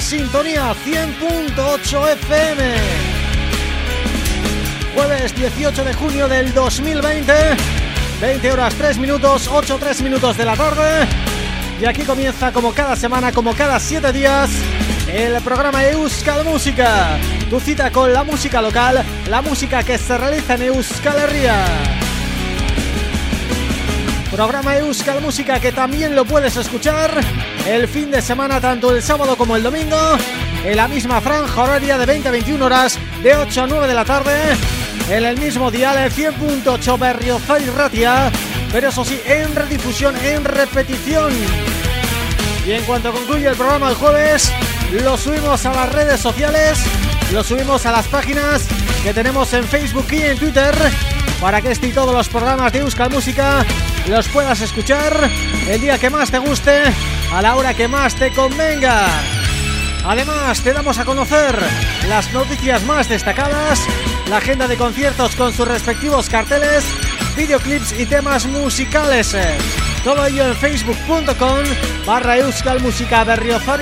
Sintonía 100.8 FM. Jueves 18 de junio del 2020, 20 horas 3 minutos, 8 3 minutos de la tarde. Y aquí comienza como cada semana, como cada 7 días, el programa Euskal Música. Tu cita con la música local, la música que se realiza en Euskal Herria. Programa Euskal Música que también lo puedes escuchar el fin de semana, tanto el sábado como el domingo, en la misma franja horaria de 20 a 21 horas, de 8 a 9 de la tarde, en el mismo dial, el 100.8 Berriozar y Ratia, pero eso sí, en redifusión, en repetición. Y en cuanto concluye el programa el jueves, lo subimos a las redes sociales, lo subimos a las páginas que tenemos en Facebook y en Twitter, para que este y todos los programas de Euskal Música los puedas escuchar el día que más te guste a la hora que más te convenga. Además, te damos a conocer las noticias más destacadas, la agenda de conciertos con sus respectivos carteles, videoclips y temas musicales. Todo ello en facebook.com barra Euskal Música Berriozar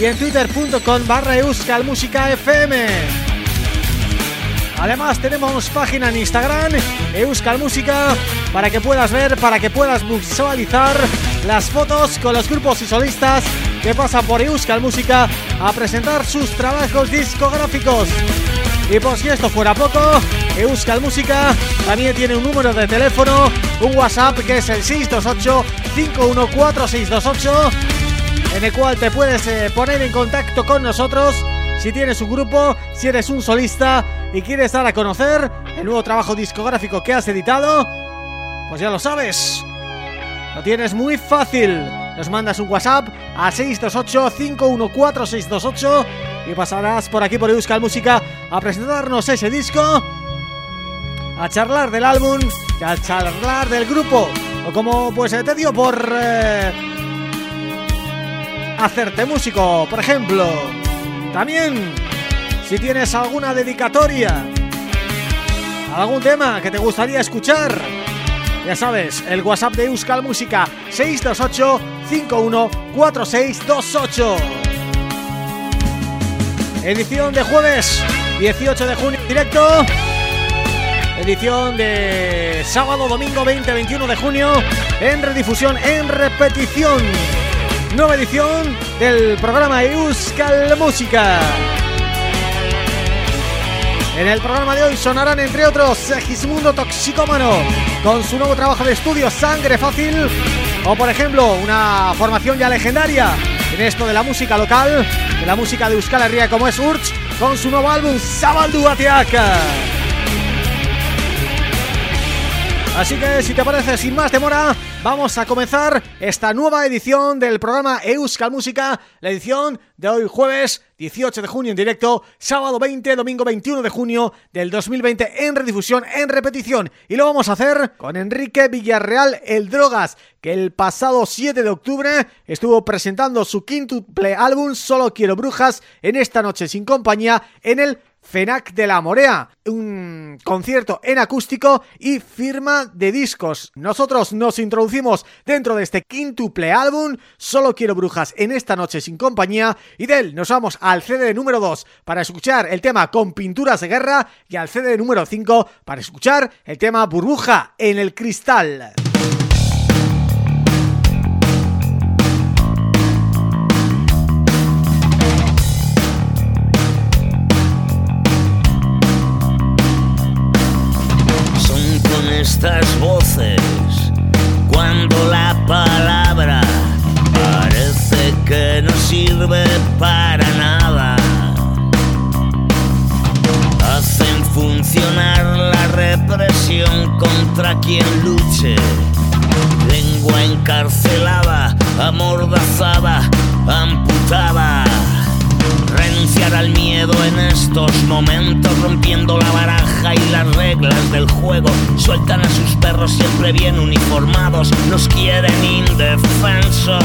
y en twitter.com barra Euskal Música FM. Además tenemos página en Instagram, Euskal Música, para que puedas ver, para que puedas visualizar las fotos con los grupos y solistas que pasan por Euskal Música a presentar sus trabajos discográficos. Y por si esto fuera poco, Euskal Música también tiene un número de teléfono, un WhatsApp que es el 628-514628 en el cual te puedes eh, poner en contacto con nosotros si tienes un grupo, si eres un solista y quieres dar a conocer el nuevo trabajo discográfico que has editado, pues ya lo sabes. Lo tienes muy fácil. Nos mandas un WhatsApp a 628-514-628 y pasarás por aquí por Euskal Música a presentarnos ese disco, a charlar del álbum y a charlar del grupo. O como pues te dio por eh, hacerte músico, por ejemplo. También, si tienes alguna dedicatoria, algún tema que te gustaría escuchar, ya sabes, el WhatsApp de Euskal Música 628 514628 Edición de jueves 18 de junio directo. Edición de sábado, domingo 20-21 de junio En redifusión, en repetición. Nueva edición del programa Euskal Música en el programa de hoy sonarán entre otros Segismundo Toxicómano con su nuevo trabajo de estudio Sangre Fácil o por ejemplo una formación ya legendaria en esto de la música local, de la música de Euskal Herria como es Urch con su nuevo álbum Zabaldu Atiaka. Así que si te parece sin más demora Vamos a comenzar esta nueva edición del programa Euskal Música, la edición de hoy jueves 18 de junio en directo, sábado 20, domingo 21 de junio del 2020 en redifusión, en repetición. Y lo vamos a hacer con Enrique Villarreal El Drogas, que el pasado 7 de octubre estuvo presentando su quintuple álbum Solo Quiero Brujas en esta noche sin compañía en el FENAC de la Morea, un concierto en acústico y firma de discos. Nosotros nos introducimos dentro de este quintuple álbum, Solo Quiero Brujas en esta noche sin compañía, y de él nos vamos al CD número 2 para escuchar el tema Con Pinturas de Guerra y al CD número 5 para escuchar el tema Burbuja en el Cristal. Estas voces cuando la palabra parece que no sirve para nada. Hacen funcionar la represión contra quien luche. Lengua encarcelada, amordazada, amputada renunciar al miedo en estos momentos, rompiendo la baraja y las reglas del juego. Sueltan a sus perros siempre bien uniformados, nos quieren indefensos.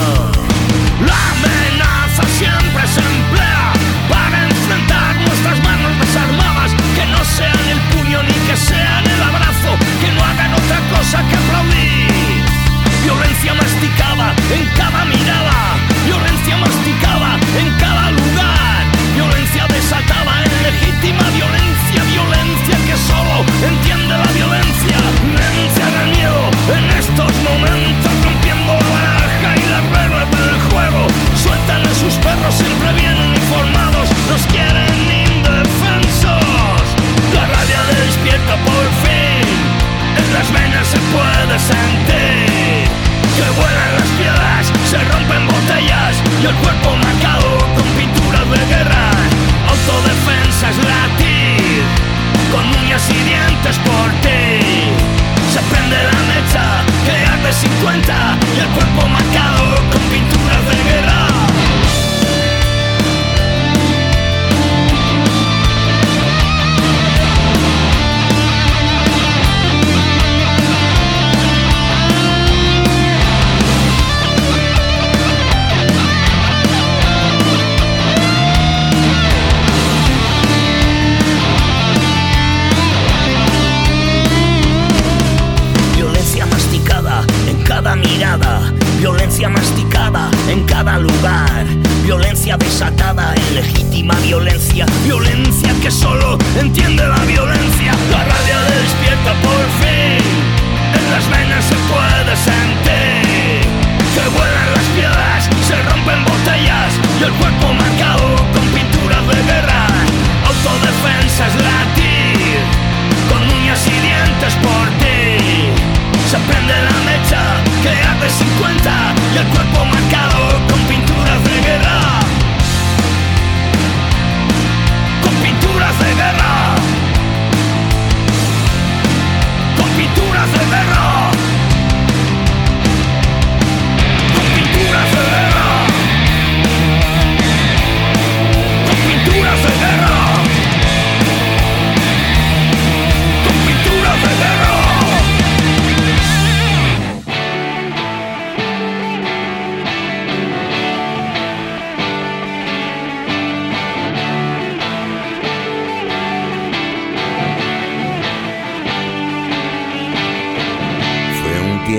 La amenaza siempre se emplea para enfrentar nuestras manos desarmadas, que no sean el puño ni que sean el abrazo, que no hagan otra cosa que aplaudir. Violencia masticada en cada mirada, legítima violencia, violencia que solo entiende la violencia,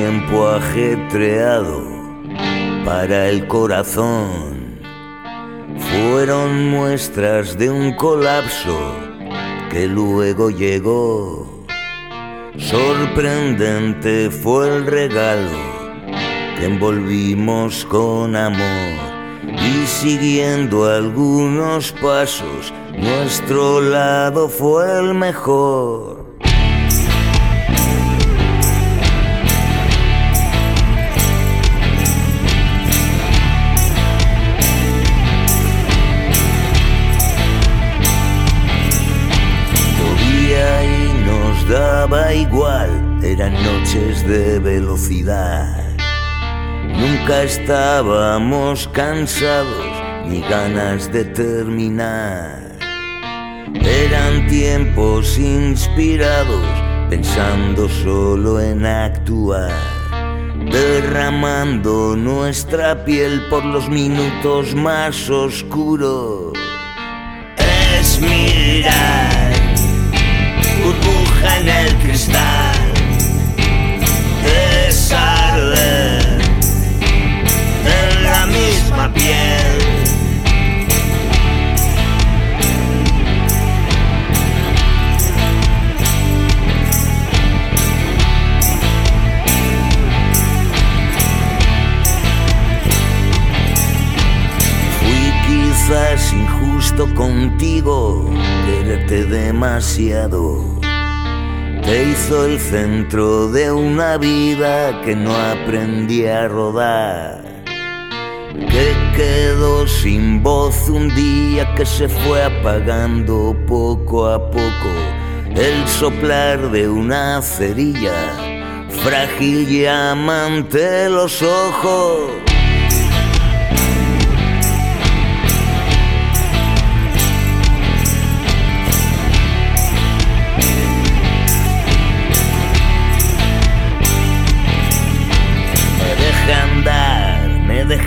tiempo ajetreado para el corazón. Fueron muestras de un colapso que luego llegó. Sorprendente fue el regalo que envolvimos con amor y siguiendo algunos pasos, nuestro lado fue el mejor. Igual, eran noches de velocidad. Nunca estábamos cansados ni ganas de terminar. Eran tiempos inspirados, pensando solo en actuar, derramando nuestra piel por los minutos más oscuros. Es mirar en el cristal. Es arder en la misma piel. Fui quizás injusto contigo, quererte demasiado te hizo el centro de una vida que no aprendí a rodar, que quedó sin voz un día que se fue apagando poco a poco el soplar de una cerilla, frágil llama ante los ojos.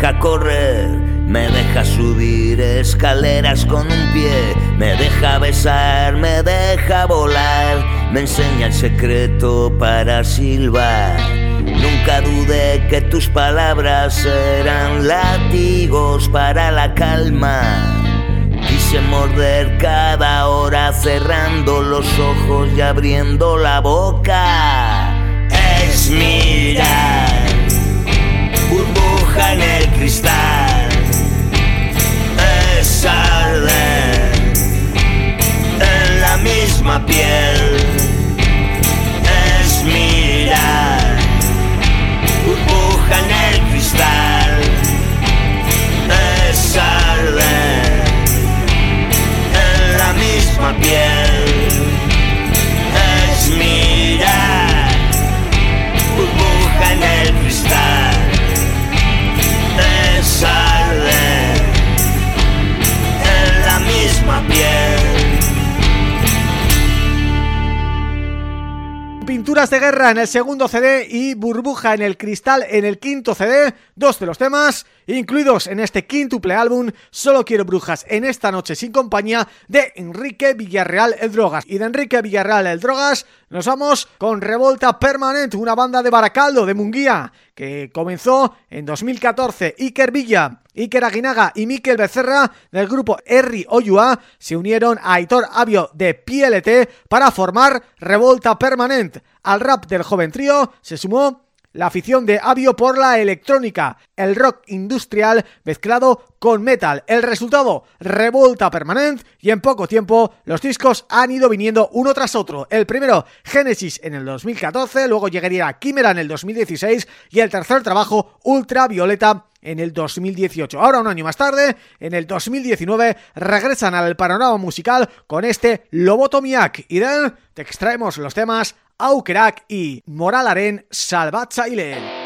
Deja correr, me deja subir escaleras con un pie, me deja besar, me deja volar, me enseña el secreto para silbar. Nunca dudé que tus palabras eran látigos para la calma. Quise morder cada hora cerrando los ojos y abriendo la boca. Es mirar en el cristal. Es arder en la misma piel. Es mirar burbuja en el cristal. Es arder en la misma piel Pinturas de guerra en el segundo CD y Burbuja en el cristal en el quinto CD, dos de los temas incluidos en este quíntuple álbum Solo quiero brujas en esta noche sin compañía de Enrique Villarreal El Drogas. Y de Enrique Villarreal El Drogas nos vamos con Revolta Permanente, una banda de Baracaldo, de Munguía, que comenzó en 2014. Iker Villa, Iker Aguinaga y Miquel Becerra del grupo Erri Oyua se unieron a Aitor Avio de PLT para formar Revolta Permanente. Al rap del joven trío se sumó la afición de Avio por la electrónica, el rock industrial mezclado con metal. El resultado, revolta permanente y en poco tiempo los discos han ido viniendo uno tras otro. El primero, Genesis en el 2014, luego llegaría Quimera en el 2016 y el tercer trabajo, Ultravioleta en el 2018. Ahora un año más tarde, en el 2019, regresan al panorama musical con este Lobotomiak y de te extraemos los temas aukerak i moralaren salbatzaileen.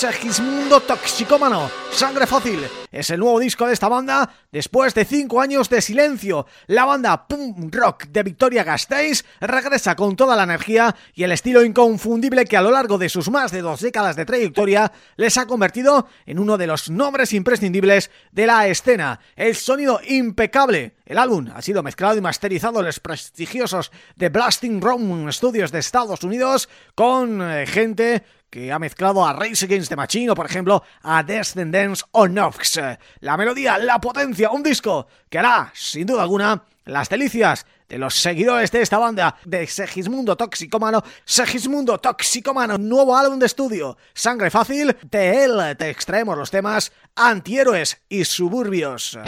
Segismundo Toxicómano Sangre Fácil es el nuevo disco de esta banda después de cinco años de silencio. La banda punk rock de Victoria Gasteiz regresa con toda la energía y el estilo inconfundible que a lo largo de sus más de dos décadas de trayectoria les ha convertido en uno de los nombres imprescindibles de la escena. El sonido impecable. El álbum ha sido mezclado y masterizado en los prestigiosos de Blasting Room Studios de Estados Unidos con eh, gente que ha mezclado a Race Against the Machine o, por ejemplo, a Descendants o Nox. La melodía, la potencia, un disco que hará, sin duda alguna, las delicias de los seguidores de esta banda de Segismundo Toxicomano, Segismundo Toxicomano, nuevo álbum de estudio, Sangre Fácil, de él te extraemos los temas Antihéroes y Suburbios.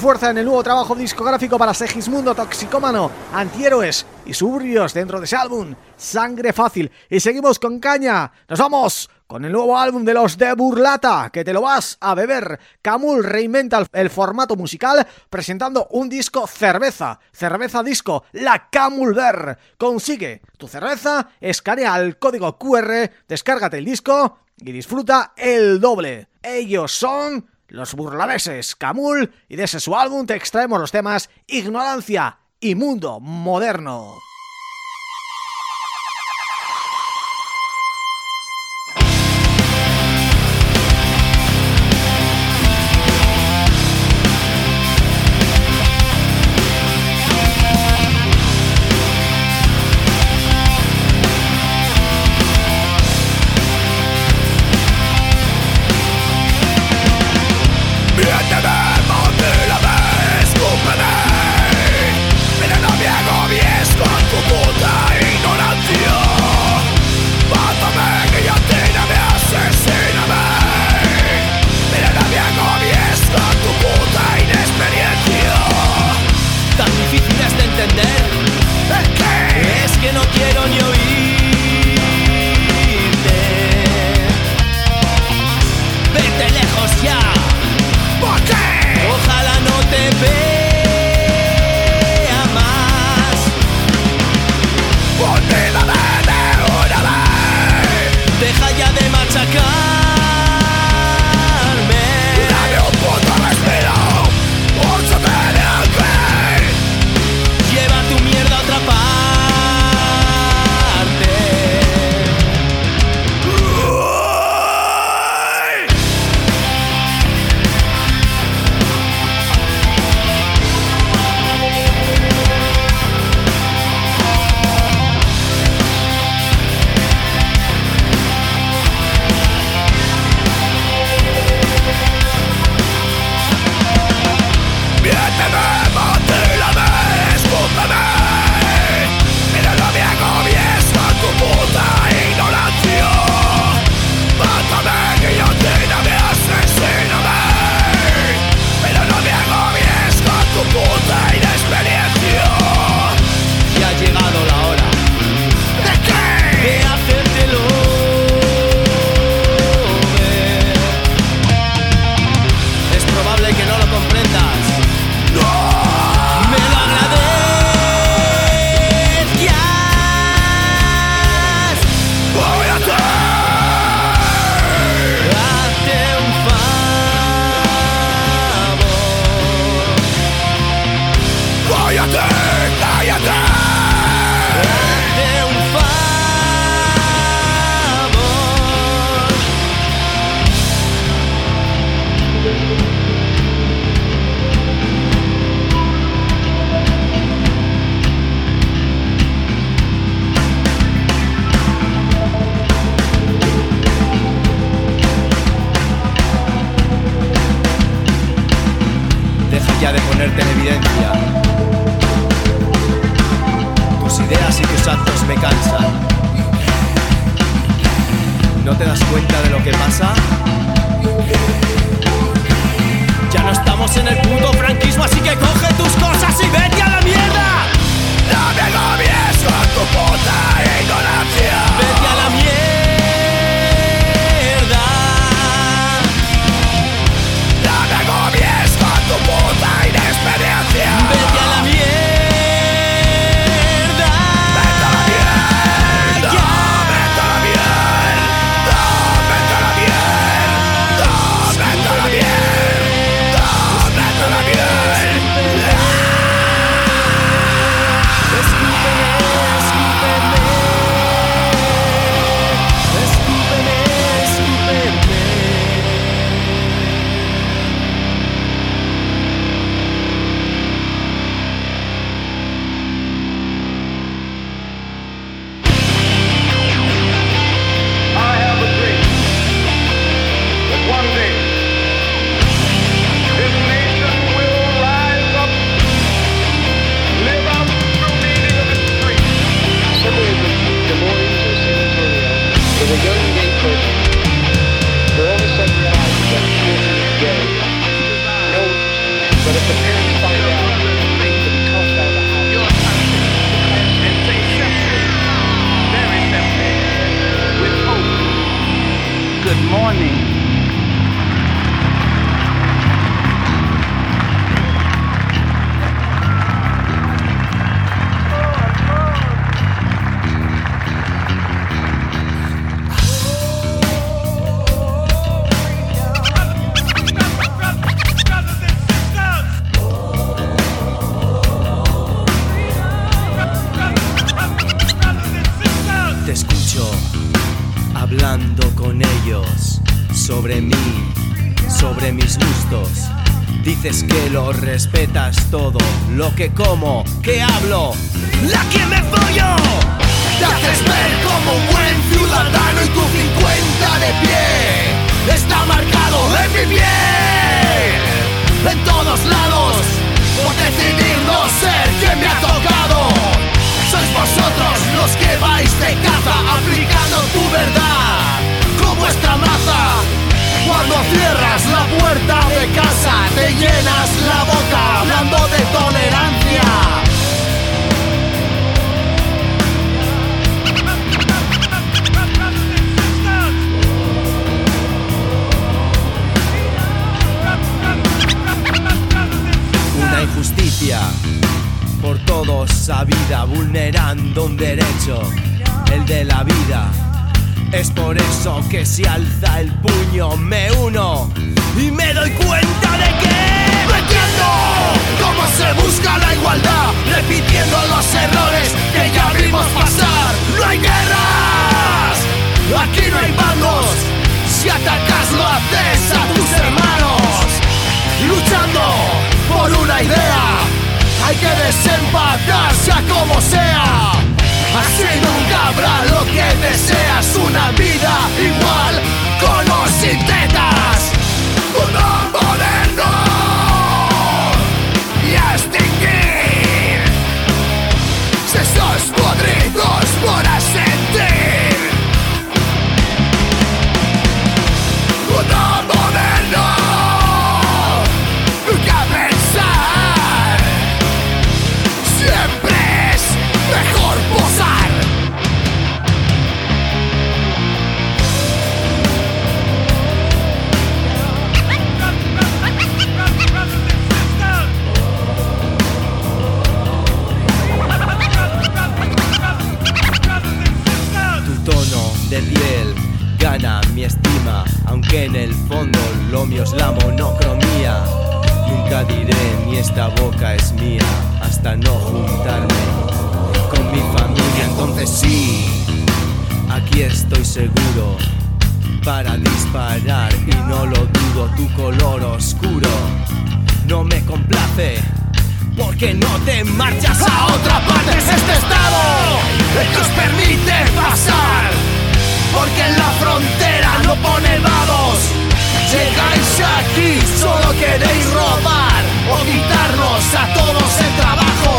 Fuerza en el nuevo trabajo discográfico para Segismundo Toxicómano, Antihéroes y Subrios dentro de ese álbum, Sangre Fácil. Y seguimos con Caña, nos vamos con el nuevo álbum de los de Burlata, que te lo vas a beber. Camul reinventa el formato musical presentando un disco cerveza, cerveza disco, la Camul Ver. Consigue tu cerveza, escanea el código QR, descárgate el disco y disfruta el doble. Ellos son los burlaveses Camul y de ese su álbum te extraemos los temas Ignorancia y Mundo Moderno. me cansan. ¿No te das cuenta de lo que pasa? Ya no estamos en el puto franquismo, así que coge tus cosas y vete a la mierda. No me agobies con tu puta ignorancia. Ellos, sobre mí, sobre mis gustos. Dices que lo respetas todo, lo que como, que hablo, la que me follo. Te haces ver como un buen ciudadano y tu 50 de pie está marcado en mi piel. En todos lados, por decidir no ser quien me ha tocado. Vosotros los que vais de caza aplicando tu verdad con vuestra maza. Cuando cierras la puerta de casa te llenas la boca hablando de tolerancia. injusticia por todos sabida, vulnerando un derecho, el de la vida. Es por eso que si alza el puño me uno y me doy cuenta de que no entiendo cómo se busca la igualdad, repitiendo los errores que ya vimos pasar. No hay guerras, aquí no hay bandos. Si atacas lo haces a tus hermanos, luchando por una idea. Hay que desempacar sea como sea. Así nunca habrá lo que deseas, una vida igual con o sin tetas. Un moderno y extinguir. Sesos podridos por asentir. Para disparar y no lo dudo. Tu color oscuro no me complace. Porque no te marchas a otra parte, es este estado el que os permite pasar porque en la frontera no pone vados. Llegáis aquí, solo queréis robar o quitarnos a todos el trabajo.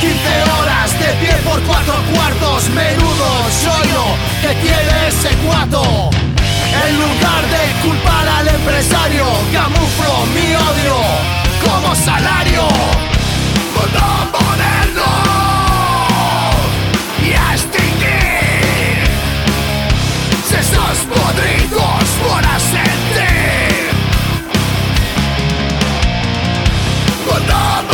15 horas de pie por cuatro cuartos, menudo yo que quiere ese cuatro. En lugar de culpar al empresario, camuflo mi odio como salario. Esos podridos por asentir. Mundo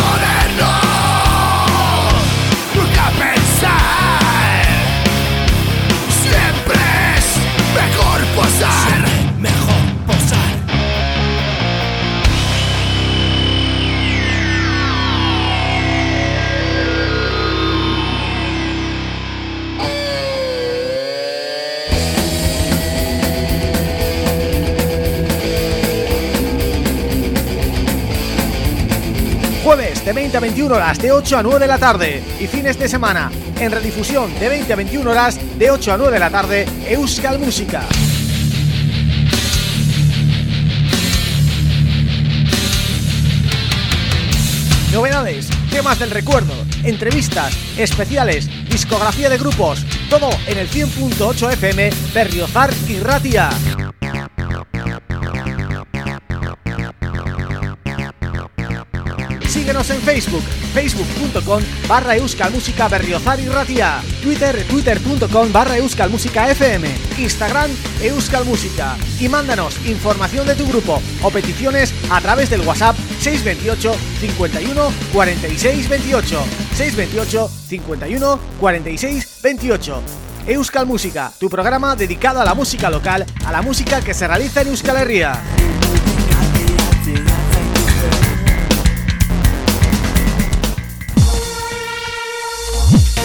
de 20 a 21 horas de 8 a 9 de la tarde y fines de semana en redifusión de 20 a 21 horas de 8 a 9 de la tarde Euskal Música. Novedades, temas del recuerdo, entrevistas, especiales, discografía de grupos, todo en el 100.8 FM Berriozar y Ratia. Síguenos en Facebook, facebook.com barra euskalmusica berriozar y ratia. Twitter, twitter.com barra euskalmusica fm Instagram, euskalmusica Y mándanos información de tu grupo o peticiones a través del WhatsApp 628 51 46 28 628 51 46 28 Euskal Música, tu programa dedicado a la música local, a la música que se realiza en Euskal Herria.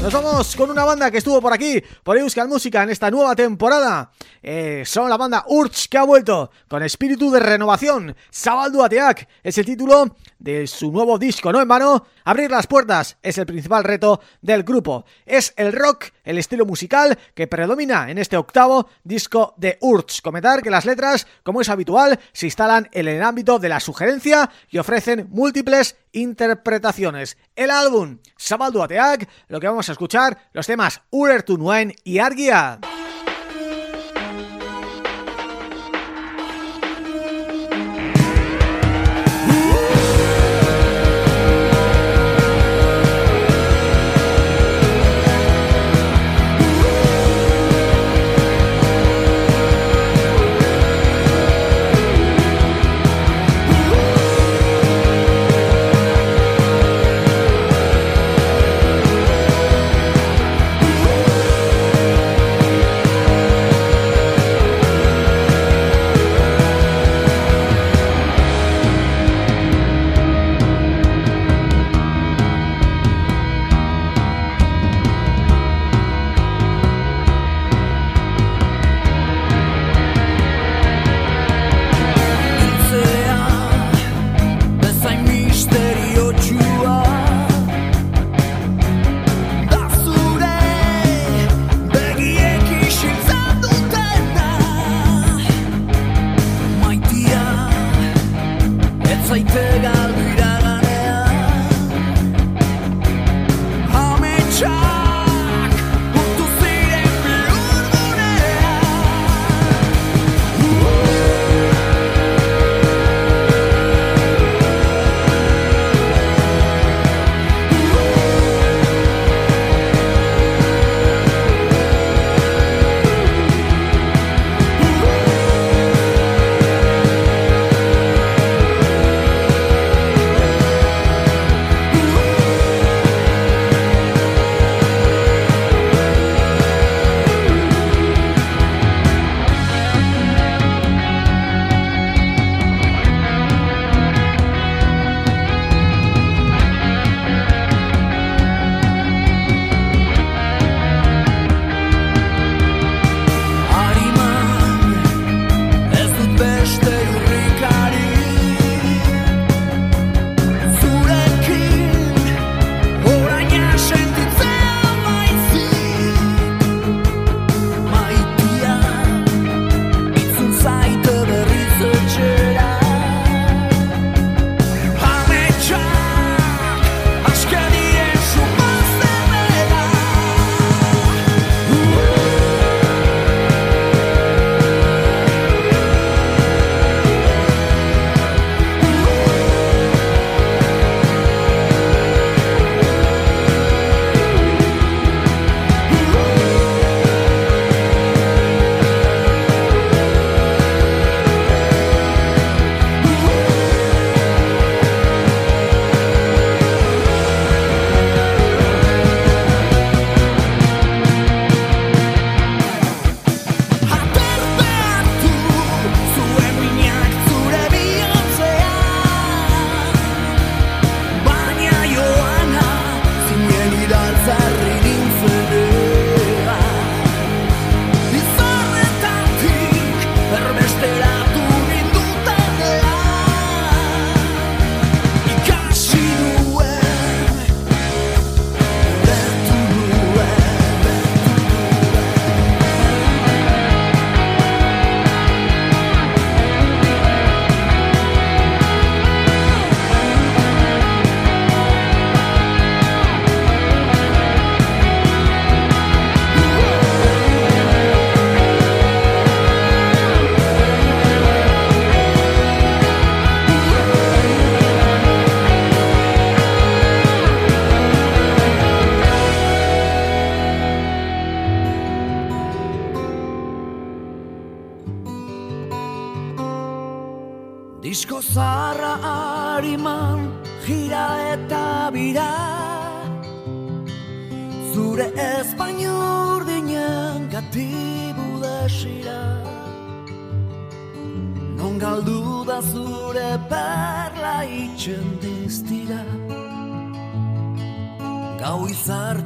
Nos vamos con una banda que estuvo por aquí, por Euskal Música en esta nueva temporada. Eh, son la banda Urch que ha vuelto con espíritu de renovación. Sabaldu Ateak es el título de su nuevo disco, ¿no, hermano? Abrir las puertas es el principal reto del grupo. Es el rock, el estilo musical que predomina en este octavo disco de Urch. Comentar que las letras, como es habitual, se instalan en el ámbito de la sugerencia y ofrecen múltiples interpretaciones. El álbum Sabaldu Ateak, lo que vamos a escuchar, los temas Urer Tunuen y Argia.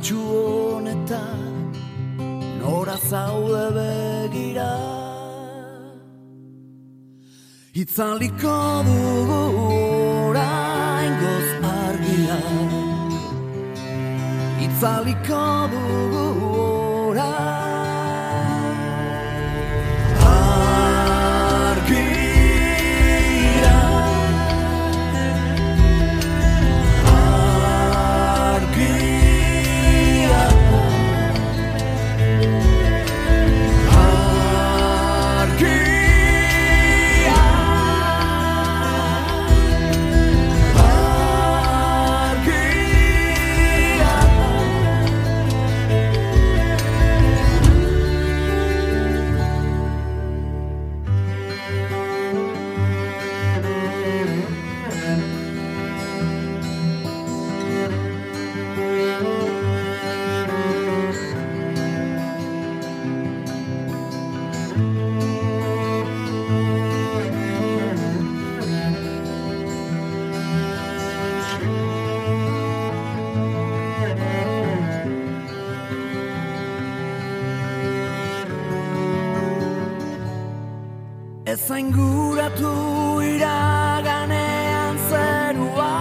Izartxu honetan nora zaude begira. Itzaliko dugu orain goz argia. Itzaliko dugu Ezain guratu iraganean zerua.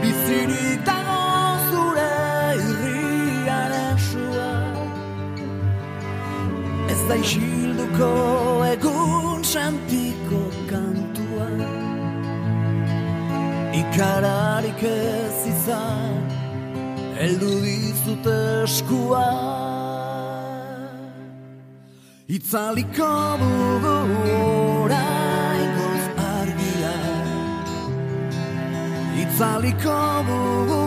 Bizirik dago zure irriaren sua Ez da isilduko egun santiko kantua. Ikararik ez izan Eldu dizut eskua Itzaliko dugu orain goz argia. Itzaliko dugu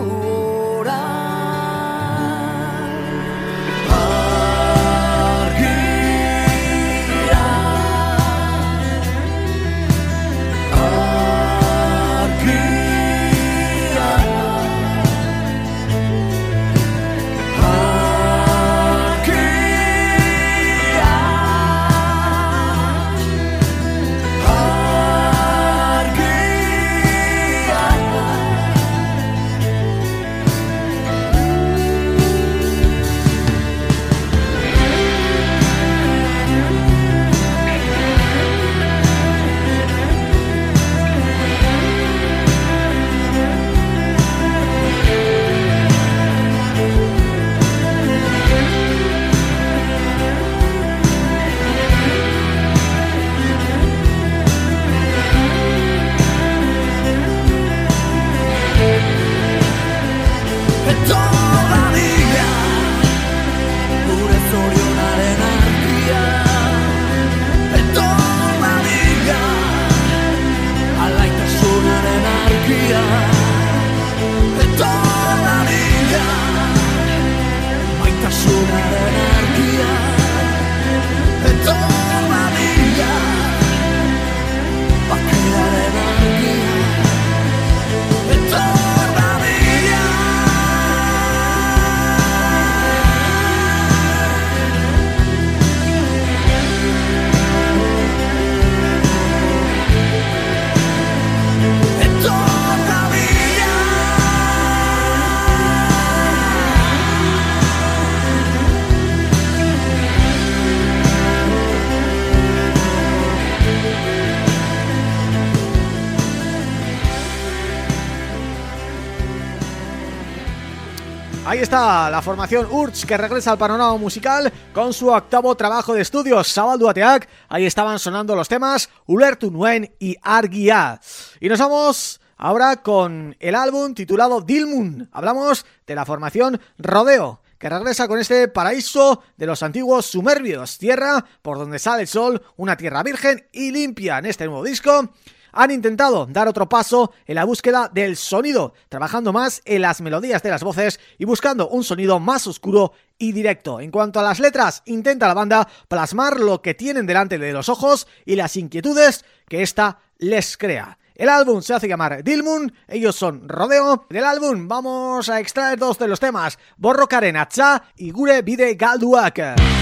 Ahí está la formación Urch que regresa al panorama musical con su octavo trabajo de estudios, Zabalduateak. Ahí estaban sonando los temas Ulertu Nuen y Argia. Y nos vamos ahora con el álbum titulado Dilmun. Hablamos de la formación Rodeo que regresa con este paraíso de los antiguos sumerbios, tierra por donde sale el sol, una tierra virgen y limpia en este nuevo disco han intentado dar otro paso en la búsqueda del sonido, trabajando más en las melodías de las voces y buscando un sonido más oscuro y directo. En cuanto a las letras, intenta la banda plasmar lo que tienen delante de los ojos y las inquietudes que ésta les crea. El álbum se hace llamar Dilmun, ellos son Rodeo. Del álbum vamos a extraer dos de los temas, Borrokaren Atza y Gure Bide Galduak.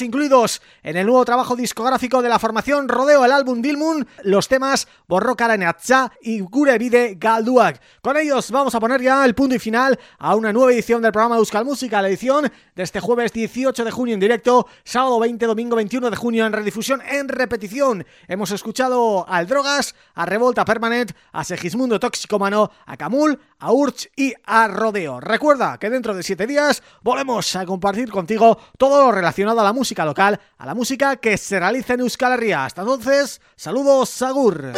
Incluidos en el nuevo trabajo discográfico de la formación Rodeo, el álbum Dilmun, los temas Borrokaren Atza y Gure Vide. Con ellos vamos a poner ya el punto y final a una nueva edición del programa Euskal Música, la edición de este jueves 18 de junio en directo, sábado 20, domingo 21 de junio en redifusión en repetición. Hemos escuchado al Drogas, a Revolta Permanent, a Segismundo Toxicomano, a Camul, a Urch y a Rodeo. Recuerda que dentro de siete días volvemos a compartir contigo todo lo relacionado a la música local, a la música que se realiza en Euskal Herria. Hasta entonces, saludos, Sagur.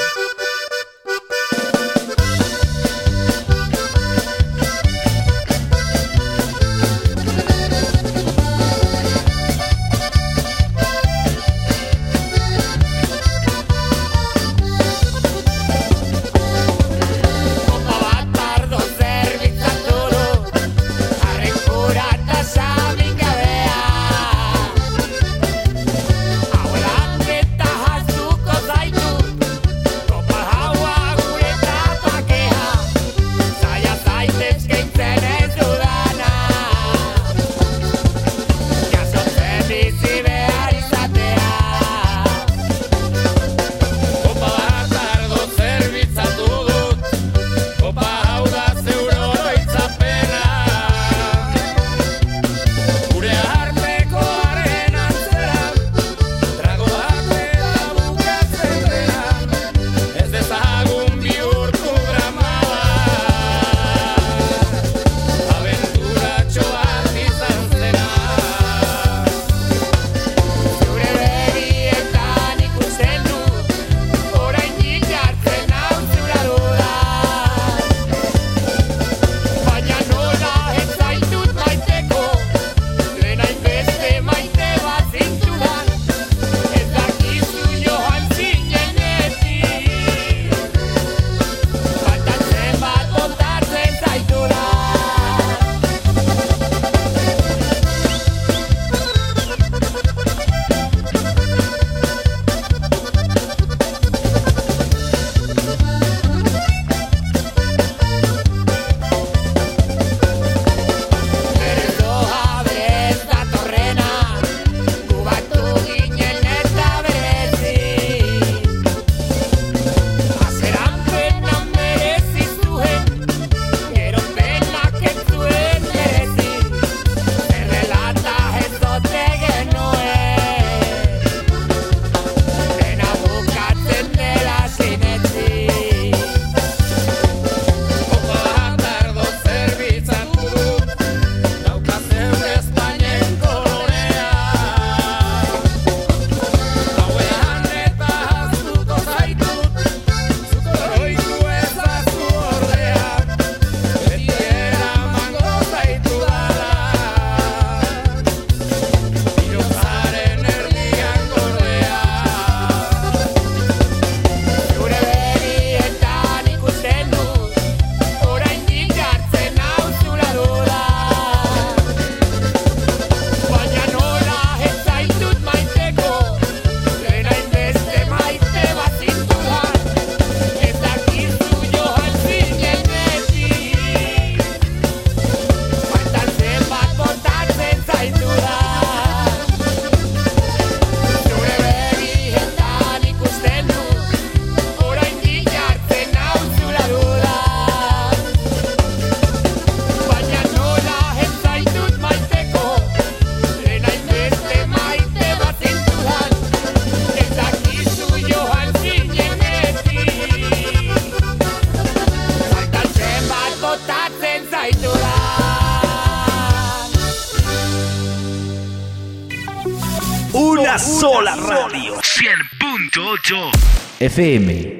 FM